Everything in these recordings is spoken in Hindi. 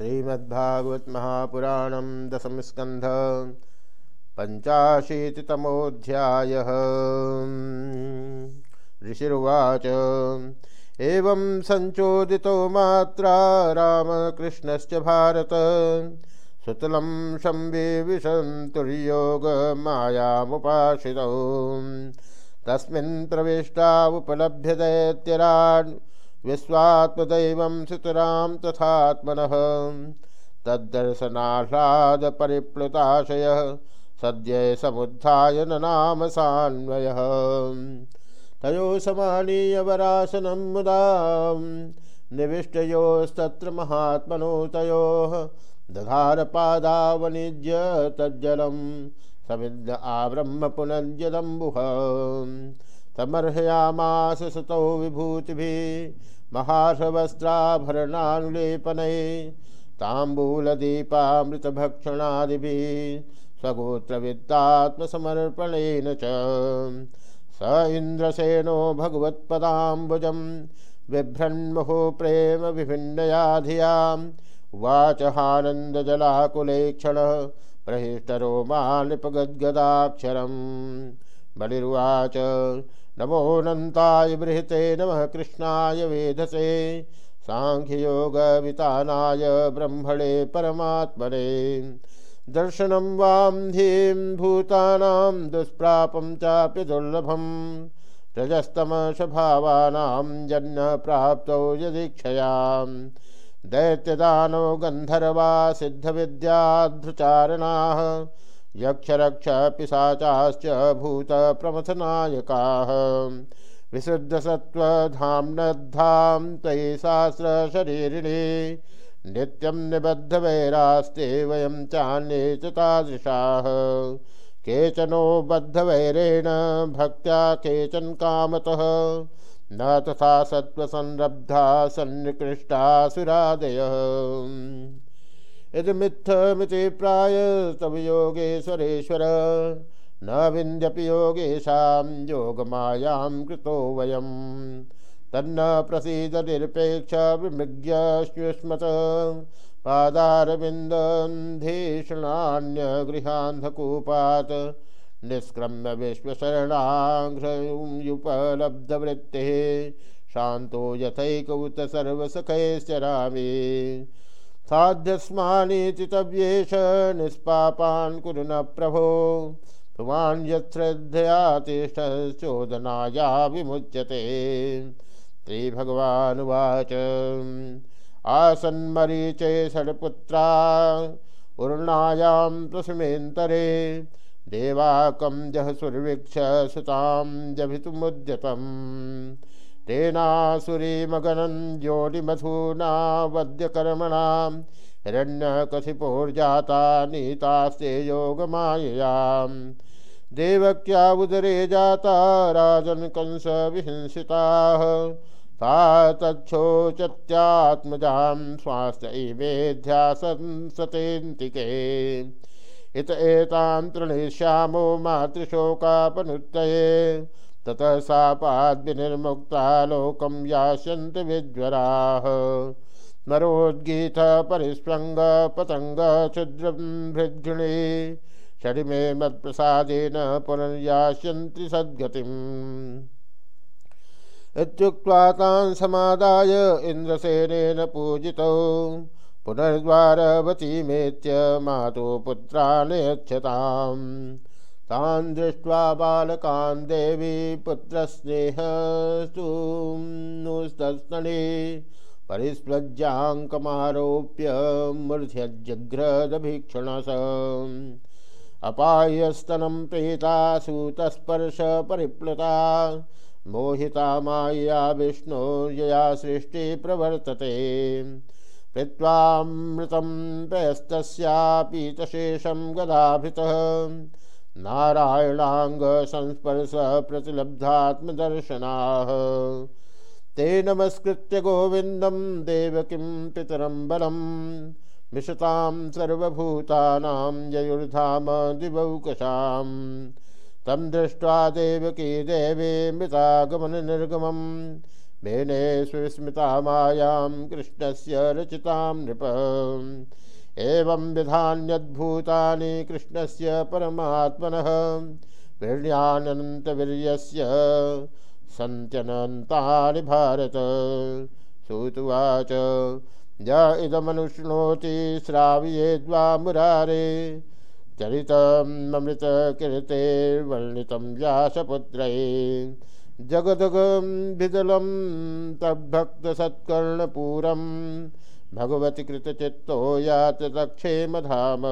श्रीमद्भागवत महापुराण दशम स्कंध पंचाशीतितमोध्याय ऋषिर्वाच, एवं संचोदितो मात्रा रामकृष्णश्च भारत, सुतलं संविविशन्तुर्योगमायामुपाश्रितौ तस्मिन् प्रविष्टा उपलभ्य दैत्यरान् विश्वात्मदैवं सुतरां तथात्मनः। तद्दर्शनाह्लादपरिप्लुताशयः सद्य समुत्थाय ननाम सान्वयः। तयो समानीयवरासनं मुदा, निविष्टयोस्तत्र महात्मनो तयोः, दधारपादावनिज्य तज्जलं समिद्ध आब्रह्म पुनर्यदम्बुः समर्हयामास सतौ विभूतिभिः महार्हवस्त्राभरणानुलेपनैः ताम्बूलदीपामृतभक्षणादिभिः स्वगोत्रवित्तात्मसमर्पणेन च। स इन्द्रसेनो भगवत्पदाम्बुजं बिभ्रन्मुहो प्रेम विभिन्नया धियाम् उवाच हानन्दजलाकुलेक्षणः प्रहिष्टरोमालिपगद्गदाक्षरम् बलिर्वाच नमोऽनन्ताय बृहते नमः कृष्णाय वेधसे। साङ्ख्ययोगवितानाय ब्रह्मणे परमात्मने। दर्शनं वां धीं भूतानां दुष्प्रापं चाप्य दुर्लभं रजस्तमशभावानां जन्न प्राप्तौ यदीक्षयाम्। दैत्यदानो गन्धर्वा सिद्धविद्याधृचारणाः। यक्षरक्ष पिशाचाश्च भूतप्रमथनायकाः। विशुद्धसत्त्वधाम्नद्धां त्वयि सहस्रशरीरिणे। नित्यं निबद्धवैरास्ते वयं चान्ये च तादृशाः। केचनो बद्धवैरेण भक्त्या, केचन कामतः। न तथा सत्त्वसंरब्धा, सन्निकृष्टासुरादयः। यदमित्थमिति प्राय तव योगेश्वरेश्वर। न विन्द्यपि योगेशां योगमायां कृतो वयं तन्न प्रसीद निरपेक्ष विमृग्यश्युष्मत पादारविन्दन्धीषणान्यगृहान्धकूपात्। निष्क्रम्य विश्वशरणाघ्रयुपलब्धवृत्तिः शान्तो यथैकौत सर्वसखैश्चरामि। साध्यस्मानीति तव्येष निष्पापान् कुरु न प्रभो। पुमान् यच्छ्रद्धया तिष्ठचोदनाया विमुच्यते। श्रीभगवानुवाच। आसन्मरीचे षड्पुत्रा, उर्णायां प्रसमेन्तरे देवाकं जः सुर्वीक्ष सुतां जभितुमुद्यतम्। तेनासुरीमगनं योनिमधूना वद्यकर्मणां हिरण्यकशिपोर्जाता नीतास्ते योगमाययाम् देवक्या उदरे जाता राजन् कंस विहिंसिताः सा तच्छोचत्यात्मजां स्वास्थ्यैवेध्यासंसतेन्तिके इत एतां तृणीष्यामो मातृशोकापनुत्तये। ततः सापाद्विनिर्मुक्ता लोकं यास्यन्ति विज्वराः। स्मरोद्गीत परिस्पृङ्ग पतङ्ग क्षुद्रभृद्घिणी षडिमे मत्प्रसादेन पुनर्यास्यन्ति सद्गतिम्। इत्युक्त्वा तान् समादाय इन्द्रसेनेन पूजितौ, पुनर्द्वारवतीमेत्य मातुः पुत्रानयच्छताम् तान् दृष्ट्वा बालकान् देवी पुत्रस्नेहस्तुस्तस्तने परिस्पृज्याङ्कमारोप्य मूर्ध्यजघ्रदभीक्षणस अपायस्तनं प्रेता सूतस्पर्शपरिप्लुता मोहिता मायया विष्णोर्यया सृष्टिः प्रवर्तते। पृत्वामृतं प्रयस्तस्यापीतशेषं गदाभृतः। नारायणांग संस्पर्श प्रतिलब्धात्मदर्शनाः ते नमस्कृत्य गोविन्दं देवकीं पितरं बलं मिषतां सर्वभूतानां ययुर्धाम दिवौकशां तं दृष्ट्वा देवकी देवे मृतागमननिर्गमं मेने सुस्मृता मायां कृष्णस्य रचितां नृप। एवं विधान्यद्भूतानि कृष्णस्य परमात्मनः। वीर्यानन्तवीर्यस्य सन्त्यनन्तानि भारत। सुतुवाच, य इदमनुशृणोति श्राव्येद्वा मुरारे चरितमृतकीर्तेर्वर्णितं व्यासपुत्रये जगदगं विदलं तद्भक्तसत्कर्णपूरं भगवति कृतचित्तो यात दक्षेमधाम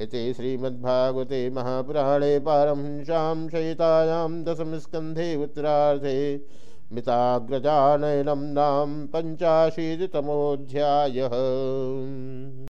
इति श्रीमद्भागवते महापुराणे पारमहंस्यां शयितायां दशमस्कन्धे उत्तरार्धे मिताग्रजानयनं नाम पञ्चाशीतितमोऽध्यायः।